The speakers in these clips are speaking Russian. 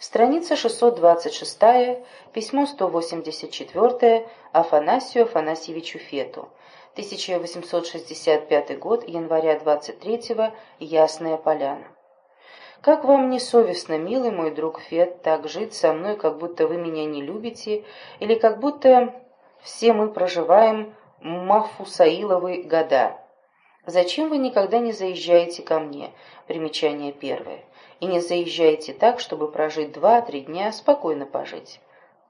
Страница 626, письмо 184 Афанасию Афанасьевичу Фету. 1865 год, января 23-го, Ясная Поляна. Как вам не совестно, милый мой друг Фет, так жить со мной, как будто вы меня не любите, или как будто все мы проживаем Мафусаиловы года? Зачем вы никогда не заезжаете ко мне? Примечание первое. И не заезжаете так, чтобы прожить два-три дня, спокойно пожить.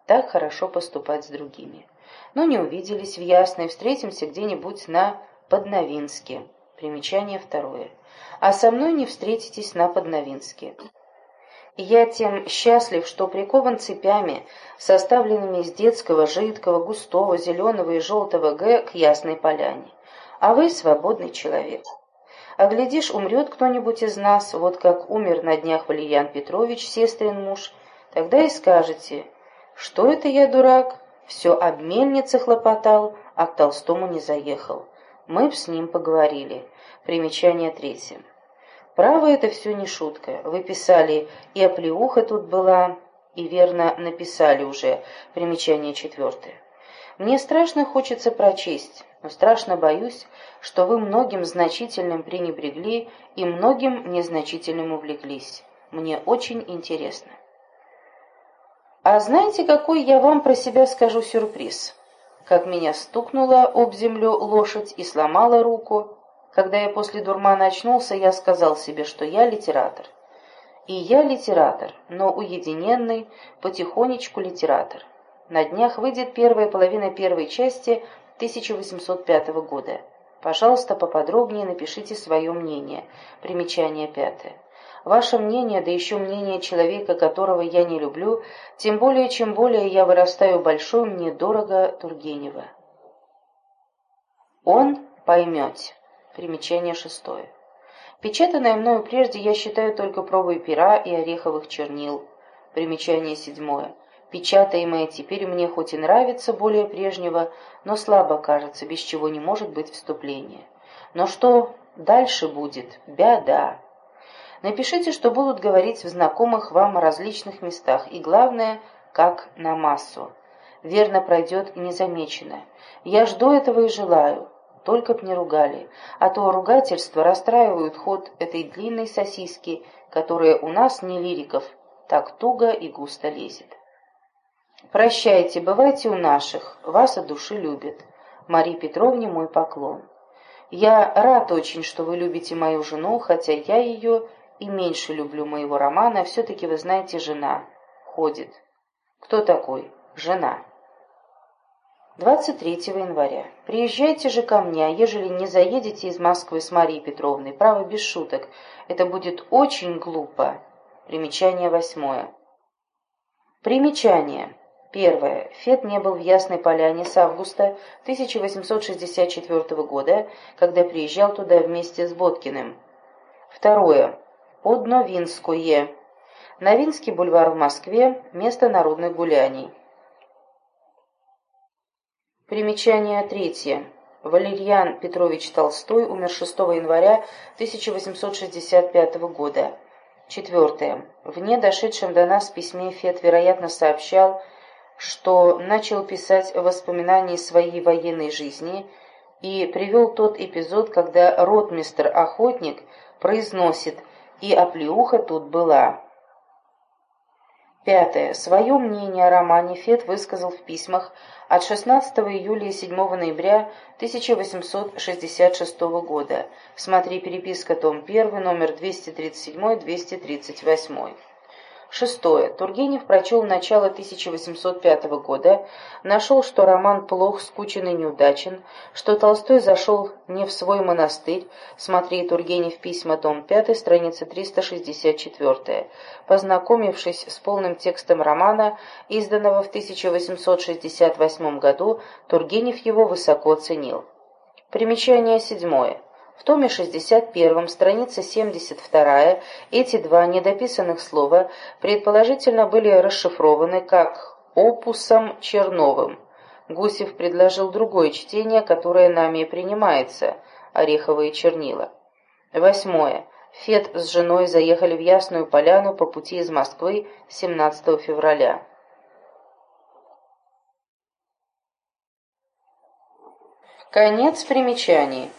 Так хорошо поступать с другими. Но не увиделись в Ясной, встретимся где-нибудь на Подновинске. Примечание второе. А со мной не встретитесь на Подновинске. Я тем счастлив, что прикован цепями, составленными из детского, жидкого, густого, зеленого и желтого г к Ясной Поляне. А вы свободный человек. А глядишь, умрет кто-нибудь из нас, вот как умер на днях Валерьян Петрович, сестрин муж, тогда и скажете, что это я дурак, все об мельнице хлопотал, а к Толстому не заехал. Мы б с ним поговорили. Примечание третье. Право, это все не шутка. Вы писали, и оплеуха тут была, и верно написали уже. Примечание четвертое. Мне страшно хочется прочесть, но страшно боюсь, что вы многим значительным пренебрегли и многим незначительным увлеклись. Мне очень интересно. А знаете, какой я вам про себя скажу сюрприз? Как меня стукнула об землю лошадь и сломала руку. Когда я после дурмана очнулся, я сказал себе, что я литератор. И я литератор, но уединенный, потихонечку литератор. На днях выйдет первая половина первой части 1805 года. Пожалуйста, поподробнее напишите свое мнение. Примечание пятое. Ваше мнение, да еще мнение человека, которого я не люблю, тем более, чем более я вырастаю большой, мне дорого Тургенева. Он поймете. Примечание шестое. Печатанное мною прежде я считаю только пробой пера и ореховых чернил. Примечание седьмое. Печатаемое теперь мне хоть и нравится более прежнего, но слабо кажется, без чего не может быть вступления. Но что дальше будет? Беда. Напишите, что будут говорить в знакомых вам различных местах, и главное, как на массу. Верно пройдет незамеченно. Я жду этого и желаю. Только б не ругали, а то ругательства расстраивают ход этой длинной сосиски, которая у нас, не лириков, так туго и густо лезет. Прощайте, бывайте у наших, вас от души любят. Марии Петровне мой поклон. Я рад очень, что вы любите мою жену, хотя я ее и меньше люблю моего романа, а все-таки, вы знаете, жена ходит. Кто такой? Жена. 23 января. Приезжайте же ко мне, а ежели не заедете из Москвы с Марией Петровной, право без шуток, это будет очень глупо. Примечание восьмое. Примечание. Первое. Фет не был в Ясной Поляне с августа 1864 года, когда приезжал туда вместе с Боткиным. Второе. Подновинское. Новинский бульвар в Москве. Место народных гуляний. Примечание третье. Валерьян Петрович Толстой умер 6 января 1865 года. Четвертое. В недошедшем до нас письме Фет, вероятно, сообщал, что начал писать воспоминания своей военной жизни и привел тот эпизод, когда ротмистр-охотник произносит «и оплеуха тут была». Пятое. Свое мнение о романе Фет высказал в письмах от 16 июля и 7 ноября 1866 года. Смотри переписка, том 1, номер 237-238. Шестое. Тургенев прочел начало 1805 года, нашел, что роман плох, скучен и неудачен, что Толстой зашел не в свой монастырь, смотри Тургенев письма, том 5, страница 364. Познакомившись с полным текстом романа, изданного в 1868 году, Тургенев его высоко оценил. Примечание седьмое. В томе 61, страница 72, эти два недописанных слова предположительно были расшифрованы как «опусом Черновым». Гусев предложил другое чтение, которое нами принимается – «Ореховые чернила». Восьмое. Фет с женой заехали в Ясную Поляну по пути из Москвы 17 февраля. Конец примечаний.